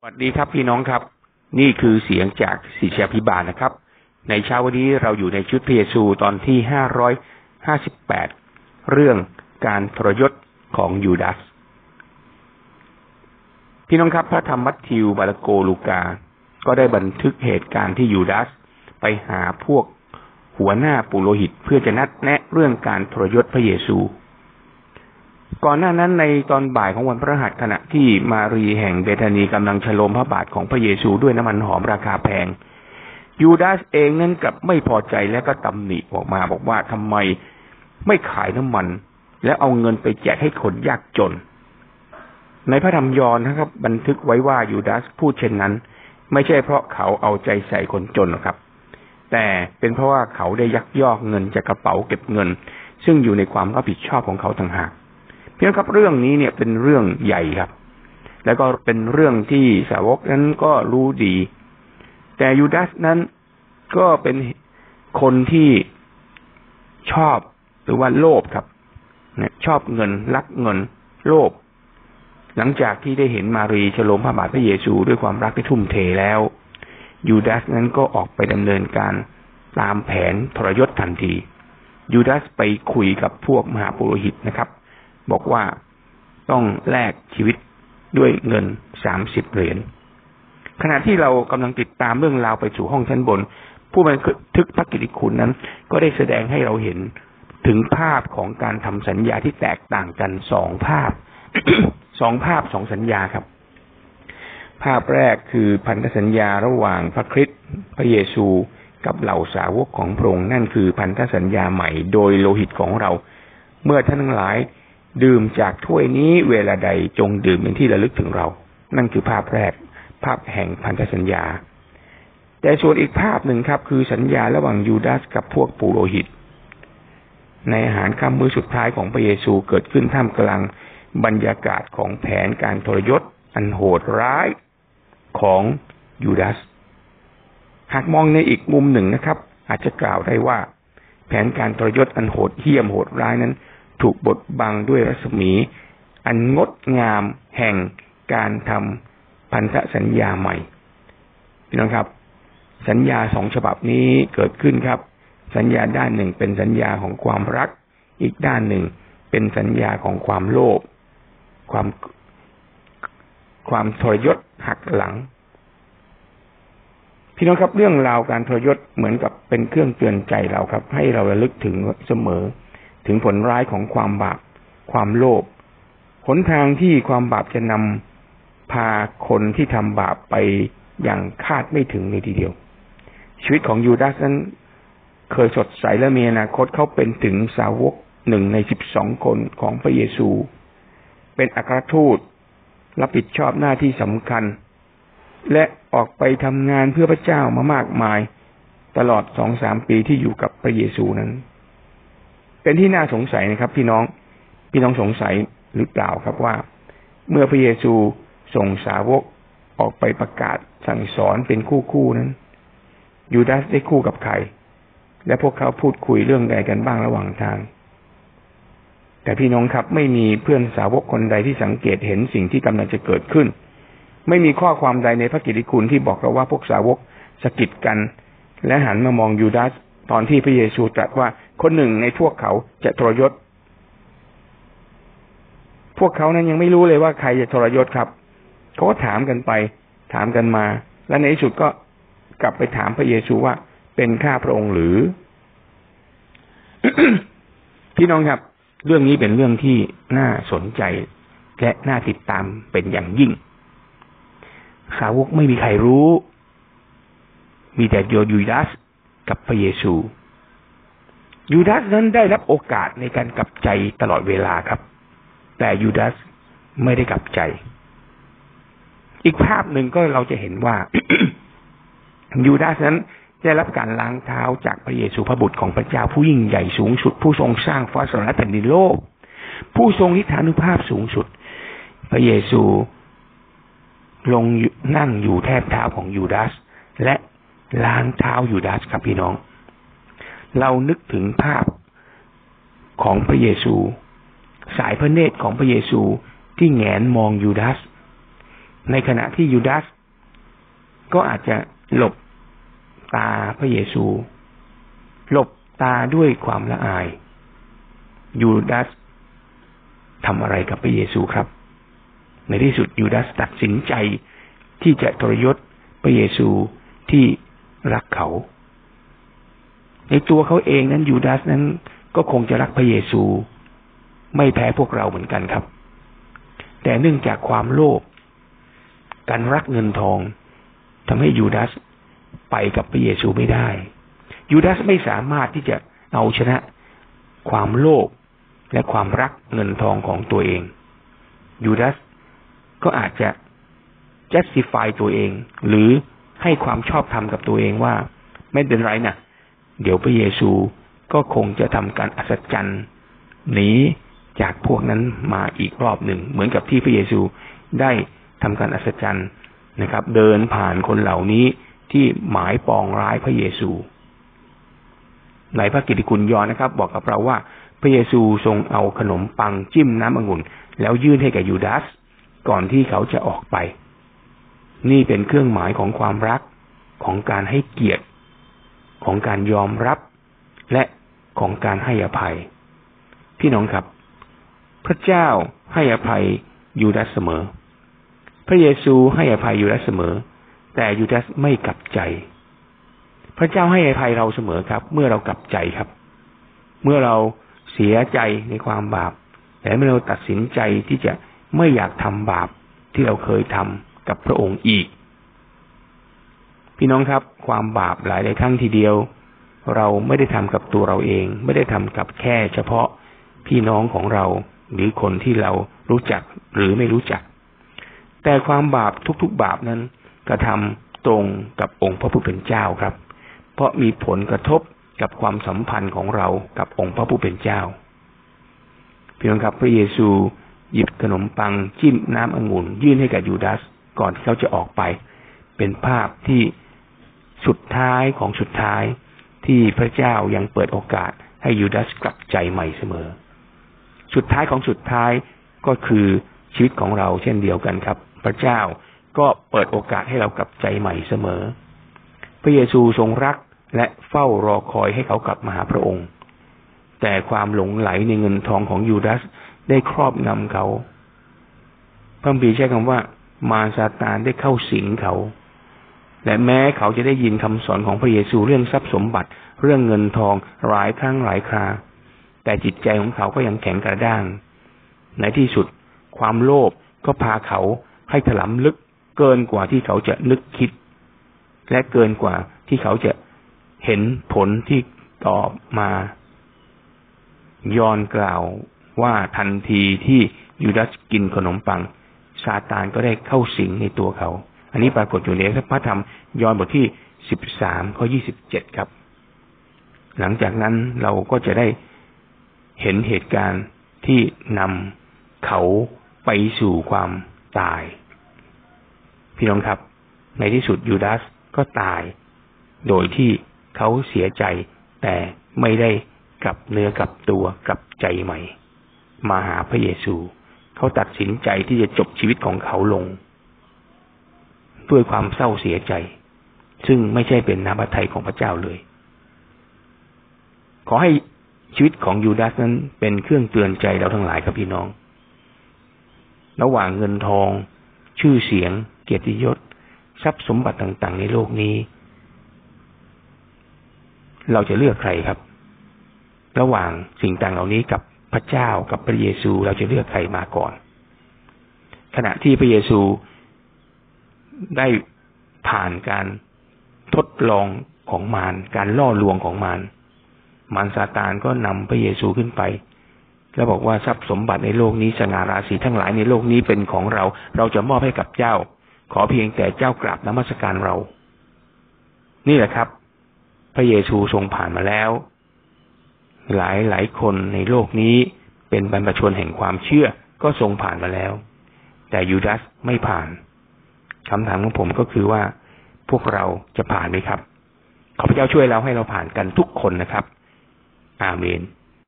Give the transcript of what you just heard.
สวัสดีครับพี่น้องครับ นี่คือเสียงจากศิษยาพิบาลนะครับ ในเช้าวันนี้เราอยู่ในชุดพระเยซูตอนที่ห้าร้อยห้าสิบแปดเรื่องการทรยศของยูดาส พี่น้องครับพระธรรมมัทธิวบาลโกลูกา ก็ได้บันทึกเหตุการณ์ที่ยูดาสไปหาพวกหัวหน้าปุโรหิตเพื่อจะนัดแนะเรื่องการทรยศพระเยซู ก่อนหน้านั้นในตอนบ่ายของวันพระหัสขณะที่มารีแห่งเบธานีกำลังฉลมพระบาทของพระเยซูด้วยน้ำมันหอมราคาแพง ยูดาสเองนั้นกลับไม่พอใจและก็ตำหนิออกมาบอกว่าทำไมไม่ขายน้ำมัน และเอาเงินไปแจกให้คนยากจน ในพระธรรมยอห์นนะครับ บันทึกไว้ว่ายูดาสพูดเช่นนั้น ไม่ใช่เพราะเขาเอาใจใส่คนจนหรอกครับ แต่เป็นเพราะว่าเขาได้ยักยอกเงินจากกระเป๋าเก็บเงิน ซึ่งอยู่ในความรับผิดชอบของเขาต่างหาก เพียงครับเรื่องนี้เนี่ยเป็นเรื่องใหญ่ครับ แล้วก็เป็นเรื่องที่สาวกนั้นก็รู้ดี แต่ยูดาสนั้นก็เป็นคนที่ชอบหรือว่าโลภครับชอบเงินรักเงิน โลภหลังจากที่ได้เห็นมารีฉลมพระบาทพระเยซูด้วยความรักที่ทุ่มเทแล้วยูดาสนั้นก็ออกไปดำเนินการตามแผนทรยศทันทียูดาสไปคุยกับพวกมหาปุโรหิตนะครับ บอกว่าต้องแลกชีวิตด้วยเงินสามสิบเหรียญขณะที่เรากำลังติดตามเรื่องราวไปสู่ห้องชั้นบน ผู้บันทึกพระกิติคุณนั้น ก็ได้แสดงให้เราเห็นถึงภาพของการทำสัญญาที่แตกต่างกันสองภาพสองภาพสองสัญญาครับ ภาพแรกคือพันธสัญญาระหว่างพระคริสต์พระเยซูกับเหล่าสาวกของพระองค์นั่นคือพันธสัญญาใหม่โดยโลหิตของเรา เมื่อท่านทั้งหลาย ดื่มจากถ้วยนี้เวลาใดจงดื่มเป็นที่ระลึกถึงเรา นั่นคือภาพแรก ภาพแห่งพันธสัญญา แต่ส่วนอีกภาพหนึ่งครับ คือสัญญาระหว่างยูดาสกับพวกปุโรหิต ในอาหารค่ำมื้อสุดท้ายของพระเยซูเกิดขึ้นท่ามกลางบรรยากาศของแผนการทรยศ อันโหดร้ายของยูดาส หากมองในอีกมุมหนึ่งนะครับ อาจจะกล่าวได้ว่า แผนการทรยศอันโหดเหี้ยมโหดร้ายนั้น ถูกบดบังด้วยรัศมี อันงดงามแห่งการทำพันธสัญญาใหม่พี่น้องครับ สัญญาสองฉบับนี้เกิดขึ้นครับ สัญญาด้านหนึ่งเป็นสัญญาของความรัก อีกด้านหนึ่งเป็นสัญญาของความโลภความความทรยศหักหลัง พี่น้องครับเรื่องราวการทรยศเหมือนกับเป็นเครื่องเตือนใจเราครับ ให้เราระลึกถึงเสมอ ถึงผลร้ายของความบาป ความโลภหนทางที่ความบาปจะนำพาคนที่ทำบาปไปอย่างคาดไม่ถึงเลยทีเดียว ชีวิตของยูดาสนั้นเคยสดใสและมีอนาคตเขาเป็นถึงสาวกหนึ่งในสิบสองคนของพระเยซู เป็นอัครทูตรับผิดชอบหน้าที่สำคัญ และออกไปทำงานเพื่อพระเจ้ามามากมาย ตลอดสองสามปีที่อยู่กับพระเยซูนั้น เป็นที่น่าสงสัยนะครับ พี่น้อง พี่น้องสงสัยหรือเปล่าครับว่า เมื่อพระเยซูส่งสาวกออกไปประกาศสั่งสอนเป็นคู่คู่นั้น ยูดาสได้คู่กับใคร และพวกเขาพูดคุยเรื่องใดกันบ้างระหว่างทาง แต่พี่น้องครับไม่มีเพื่อนสาวกคนใดที่สังเกตเห็นสิ่งที่กำลังจะเกิดขึ้น ไม่มีข้อความใดในพระกิตติคุณที่บอกเราว่าพวกสาวกสะกิดกัน และหันมามองยูดาสตอนที่พระเยซูตรัสว่า คนหนึ่งในพวกเขาจะทรยศ พวกเขานั้นยังไม่รู้เลยว่าใครจะทรยศครับเขาก็ถามกันไป ถามกันมา และในที่สุดก็กลับไปถามพระเยซูว่าเป็นข้าพระองค์หรือ พี่น้องครับ เรื่องนี้เป็นเรื่องที่น่าสนใจและน่าติดตามเป็นอย่างยิ่ง สาวกไม่มีใครรู้ มีแต่โยยูดัสกับพระเยซู ยูดาสนั้นได้รับโอกาสในการกลับใจตลอดเวลาครับ แต่ยูดาสไม่ได้กลับใจ อีกภาพหนึ่งก็เราจะเห็นว่ายูดาสนั้นได้รับการล้างเท้าจากพระเยซูพระบุตรของพระเจ้าผู้ยิ่งใหญ่สูงสุด ผู้ทรงสร้างฟ้าสวรรค์แผ่นดินโลก ผู้ทรงนิทานุภาพสูงสุด พระเยซูลงนั่งอยู่แทบเท้าของยูดาสและล้างเท้ายูดาสครับพี่น้อง เรานึกถึงภาพของพระเยซู สายพระเนตรของพระเยซูที่แงนมองยูดาส ในขณะที่ยูดาสก็อาจจะหลบตาพระเยซู หลบตาด้วยความละอาย ยูดาสทำอะไรกับพระเยซูครับ ในที่สุดยูดาสตัดสินใจที่จะทรยศพระเยซูที่รักเขา ในตัวเขาเองนั้นยูดาสนั้น ก็คงจะรักพระเยซู ไม่แพ้พวกเราเหมือนกันครับ แต่เนื่องจากความโลภการรักเงินทองทำให้ยูดาสไปกับพระเยซูไม่ได้ยูดาสไม่สามารถที่จะเอาชนะความโลภและความรักเงินทองของตัวเองยูดาสก็อาจจะ justify ตัวเอง หรือให้ความชอบธรรมกับตัวเองว่า ไม่เป็นไรนะ เดี๋ยวพระเยซูก็คงจะทำการอัศจรรย์หนีจากพวกนั้นมาอีกรอบหนึ่ง เหมือนกับที่พระเยซูได้ทำการอัศจรรย์นะครับ เดินผ่านคนเหล่านี้ที่หมายปองร้ายพระเยซูในพระกิตติคุณยอนนะครับ บอกกับเราว่า พระเยซูทรงเอาขนมปังจิ้มน้ำองุ่น แล้วยื่นให้แก่ยูดาส ก่อนที่เขาจะออกไป นี่เป็นเครื่องหมายของความรักของการให้เกียรติ ของการยอมรับ และของการให้อภัย พี่น้องครับ พระเจ้าให้อภัยยูดาสเสมอ พระเยซูให้อภัยยูดาสเสมอ แต่ยูดาสไม่กลับใจ พระเจ้าให้อภัยเราเสมอครับ เมื่อเรากลับใจครับ เมื่อเราเสียใจในความบาปแต่เมื่อเราตัดสินใจที่จะไม่อยากทำบาปที่เราเคยทำกับพระองค์อีก พี่น้องครับ ความบาปหลายหลายครั้งทีเดียว เราไม่ได้ทำกับตัวเราเอง ไม่ได้ทำกับแค่เฉพาะพี่น้องของเราหรือคนที่เรารู้จักหรือไม่รู้จัก แต่ความบาปทุกๆบาปนั้นกระทำตรงกับองค์พระผู้เป็นเจ้าครับ เพราะมีผลกระทบกับความสัมพันธ์ของเรากับองค์พระผู้เป็นเจ้าพี่น้องครับพระเยซูหยิบขนมปังจิ้มน้ำองุ่นยื่นให้กับยูดาสก่อนที่เขาจะออกไป เป็นภาพที่ สุดท้ายของสุดท้ายที่พระเจ้ายังเปิดโอกาสให้ยูดาสกลับใจใหม่เสมอ สุดท้ายของสุดท้ายก็คือชีวิตของเราเช่นเดียวกันครับ พระเจ้าก็เปิดโอกาสให้เรากลับใจใหม่เสมอ พระเยซูทรงรักและเฝ้ารอคอยให้เขากลับมาหาพระองค์ แต่ความหลงไหลในเงินทองของยูดาสได้ครอบงำเขาพระบีใช้คำว่า มารซาตานได้เข้าสิงเขา และแม้เขาจะได้ยินคำสอนของพระเยซูเรื่องทรัพย์สมบัติ เรื่องเงินทองหลายครั้งหลายครา แต่จิตใจของเขาก็ยังแข็งกระด้าง ในที่สุด ความโลภก็พาเขาให้ถลำลึกเกินกว่าที่เขาจะนึกคิด และเกินกว่าที่เขาจะเห็นผลที่ตอบมายอนกล่าวว่าทันทีที่ยูดาสกินขนมปังซาตานก็ได้เข้าสิงในตัวเขา อันนี้ปรากฏอยู่ในพระธรรมยอห์นบทที่สิบสามข้อยี่สิบเจ็ดครับ หลังจากนั้นเราก็จะได้เห็นเหตุการณ์ที่นำเขาไปสู่ความตาย พี่น้องครับ ในที่สุดยูดาสก็ตาย โดยที่เขาเสียใจแต่ไม่ได้กลับเนื้อกลับตัวกลับใจใหม่ มาหาพระเยซู เขาตัดสินใจที่จะจบชีวิตของเขาลง ด้วยความเศร้าเสียใจ ซึ่งไม่ใช่เป็นน้ำพระทัยของพระเจ้าเลย ขอให้ชีวิตของยูดาสนั้นเป็นเครื่องเตือนใจเราทั้งหลายครับพี่น้อง ระหว่างเงินทอง ชื่อเสียง เกียรติยศ ทรัพย์สมบัติต่าง ๆ ในโลกนี้ เราจะเลือกใครครับ ระหว่างสิ่งต่างเหล่านี้กับพระเจ้ากับพระเยซูเราจะเลือกใครมาก่อน ขณะที่พระเยซู ได้ผ่านการทดลองของมารการล่อลวงของมารมารซาตานก็นำพระเยซูขึ้นไป แล้วบอกว่าทรัพย์สมบัติในโลกนี้สง่าราศีทั้งหลายในโลกนี้เป็นของเรา เราจะมอบให้กับเจ้า ขอเพียงแต่เจ้ากราบนมัสการเรา นี่แหละครับ พระเยซูทรงผ่านมาแล้ว หลายหลายคนในโลกนี้เป็นบรรพชนแห่งความเชื่อก็ทรงผ่านมาแล้ว แต่ยูดาสไม่ผ่าน คำถามของผมก็คือว่าพวกเราจะผ่านไหมครับ ขอพระเจ้าช่วยเราให้เราผ่านกันทุกคนนะครับ อาเมน